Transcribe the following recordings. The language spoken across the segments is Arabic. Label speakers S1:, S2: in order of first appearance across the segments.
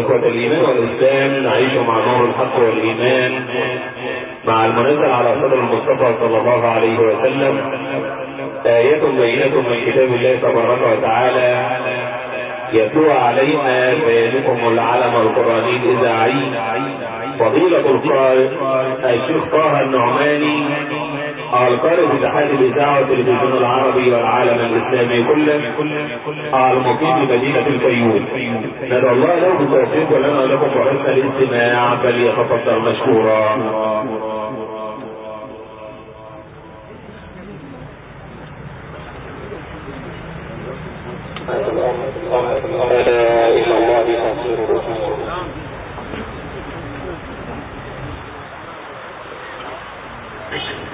S1: إخوة الإيمان والإسلام نعيش مع نور الحق والإيمان مع المنزل على صدر المصطفى صلى الله عليه وسلم. آية بينة من كتاب الله تبارك وتعالى. يتلو علينا بيانكم العلم القرآني الإذاعي. فضيلة القارئ الشيخ طه النعماني. القارئ اتحاد الاذاعه والتلفزيون العربي والعالم الإسلامي كله المقيم بمدينه الفيوم. ندعو الله له بالتوفيق ولنا لكم وحسن الاستماع فليتفضل مشكورا. ألا إلى الله تصير الأمور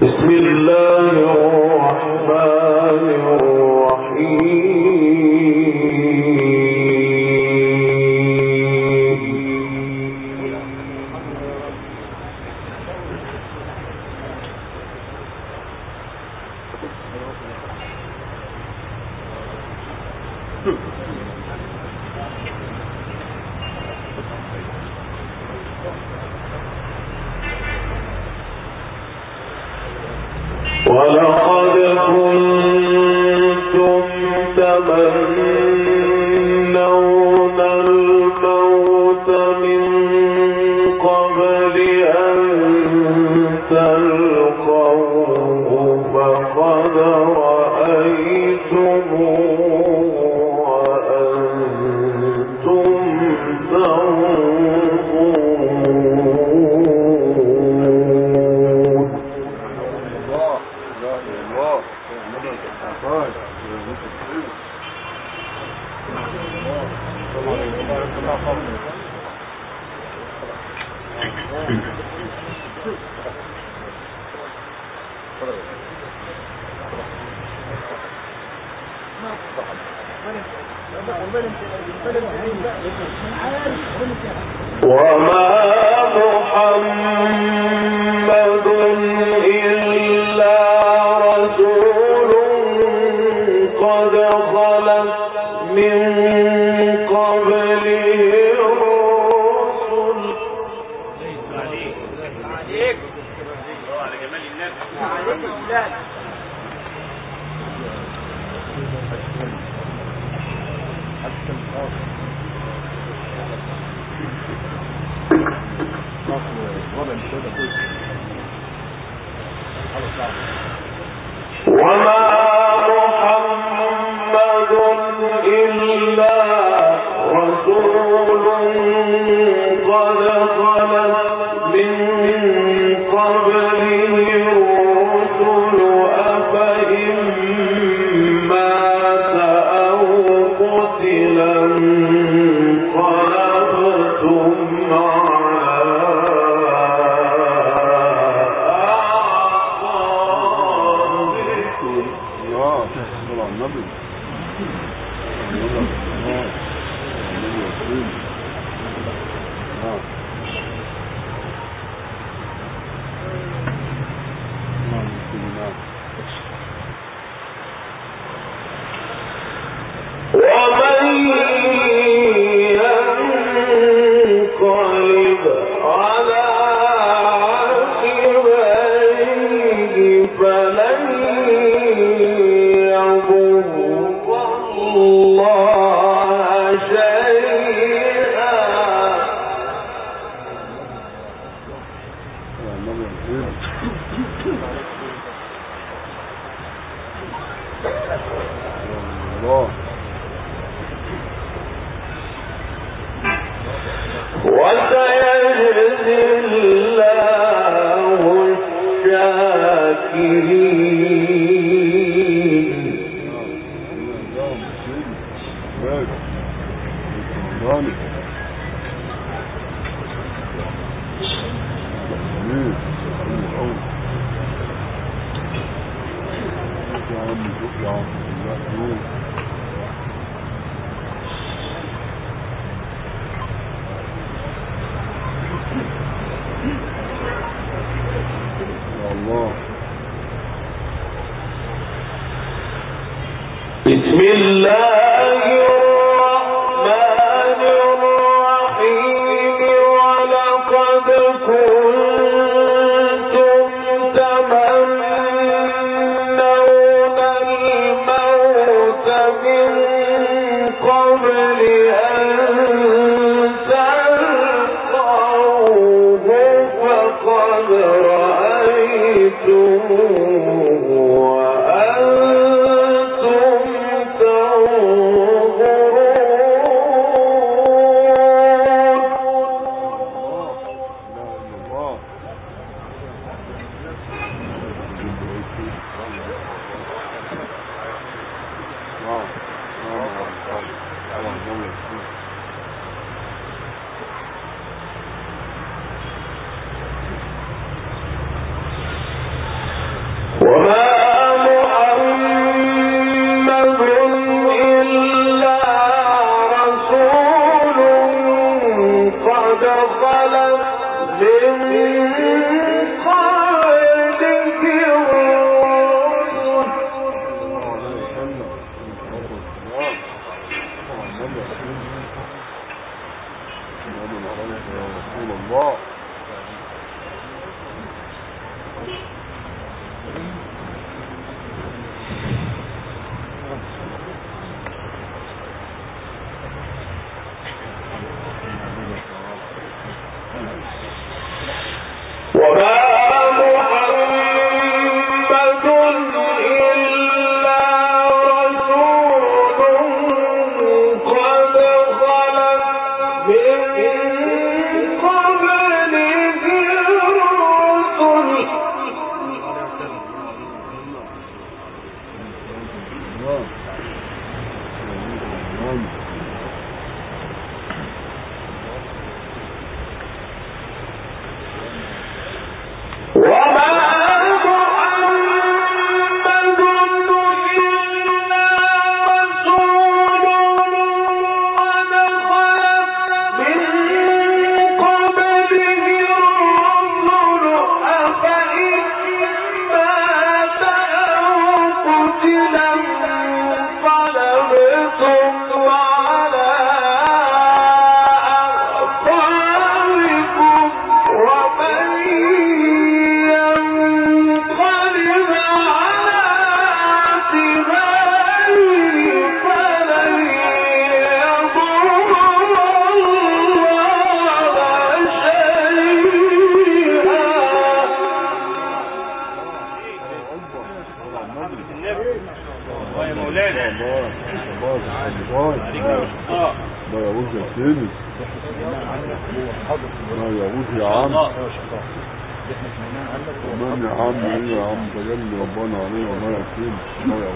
S2: بسم اللہ وما إذ تجلي ربنا عليه والله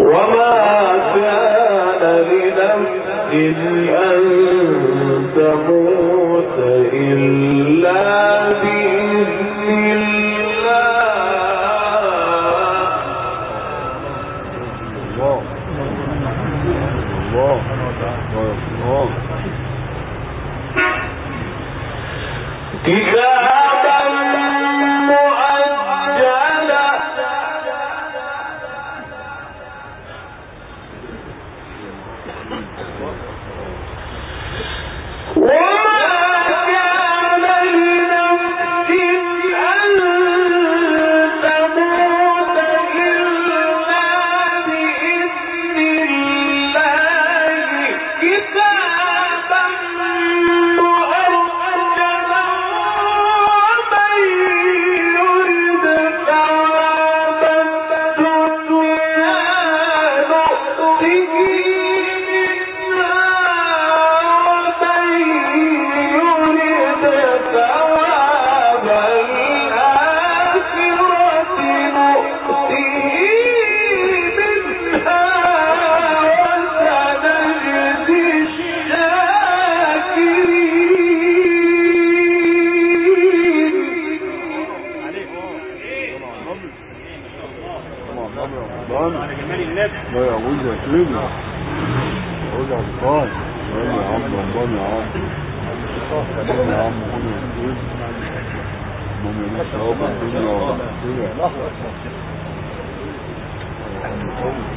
S2: وما كان لنفس أن تموت إلا
S3: والآخرة
S2: وما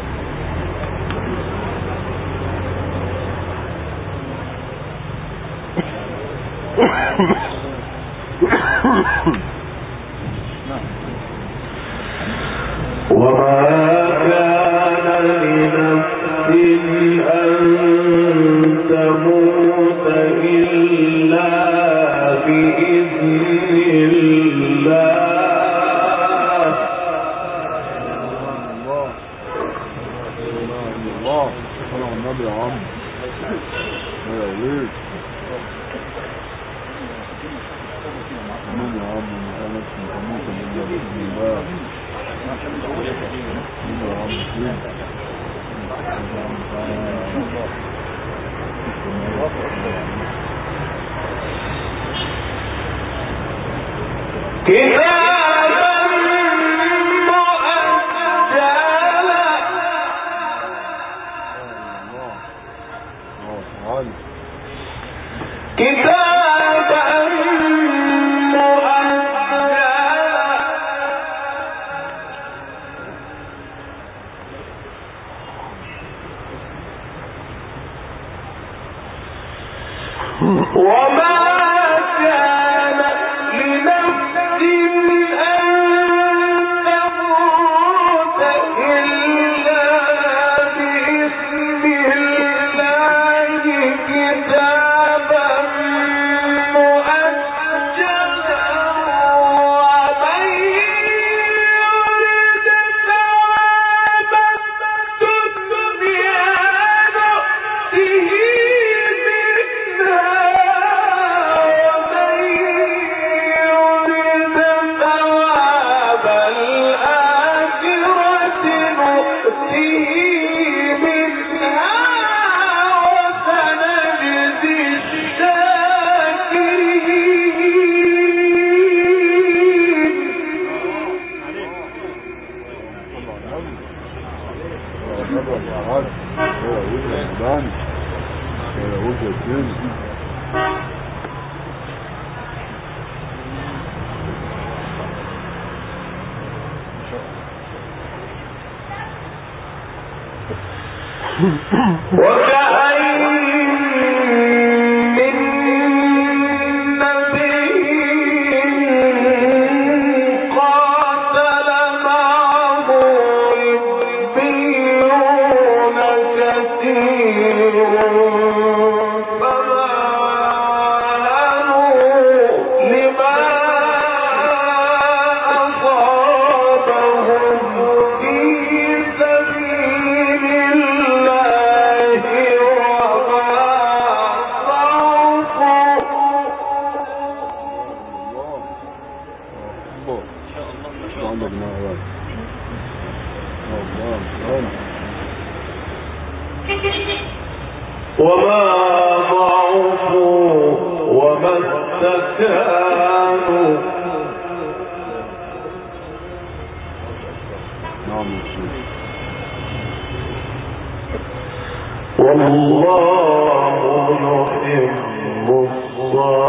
S2: والله يحب الصابرين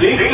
S2: لكي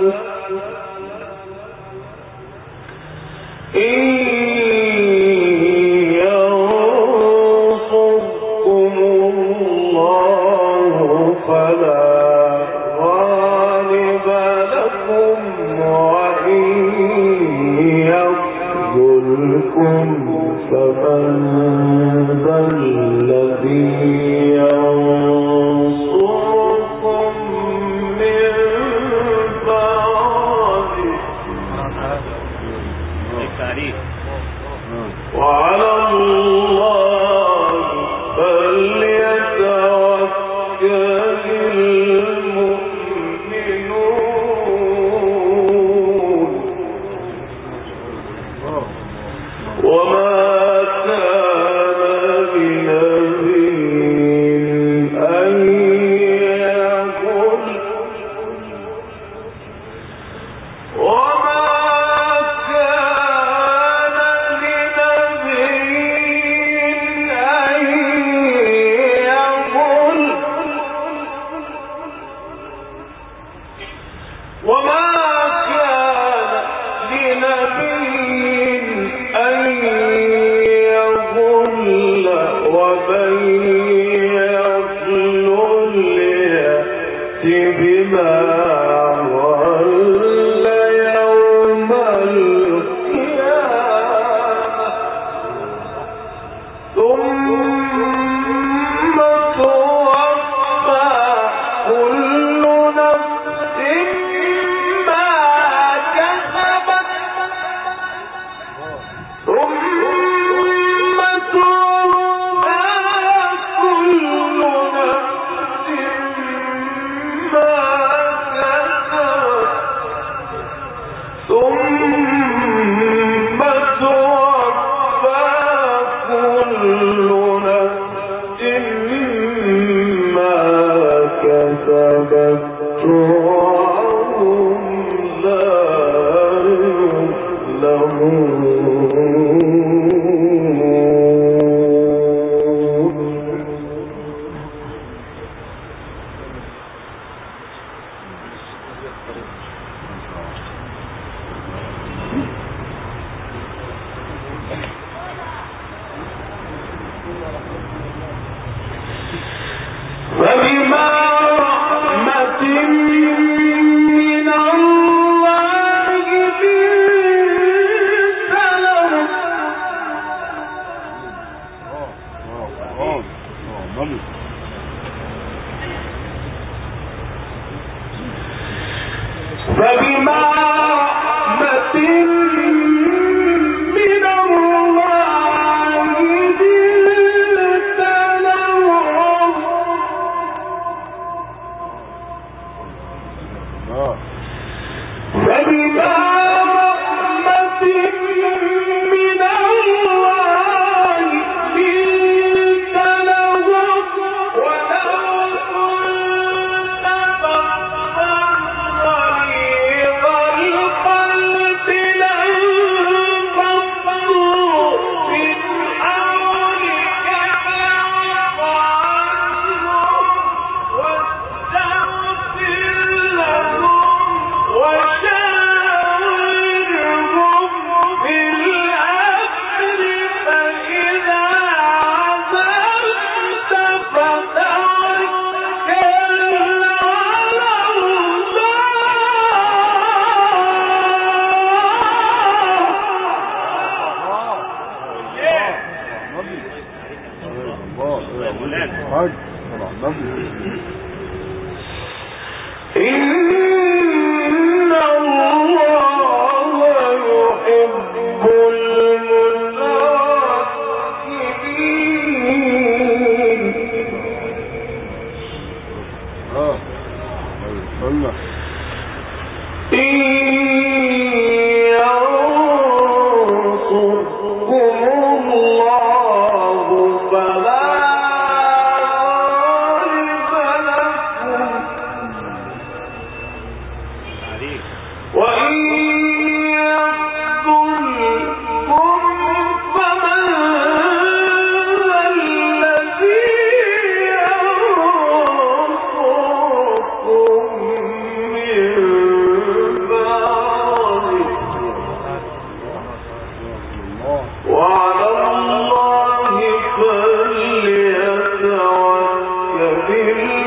S2: لكم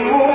S2: you.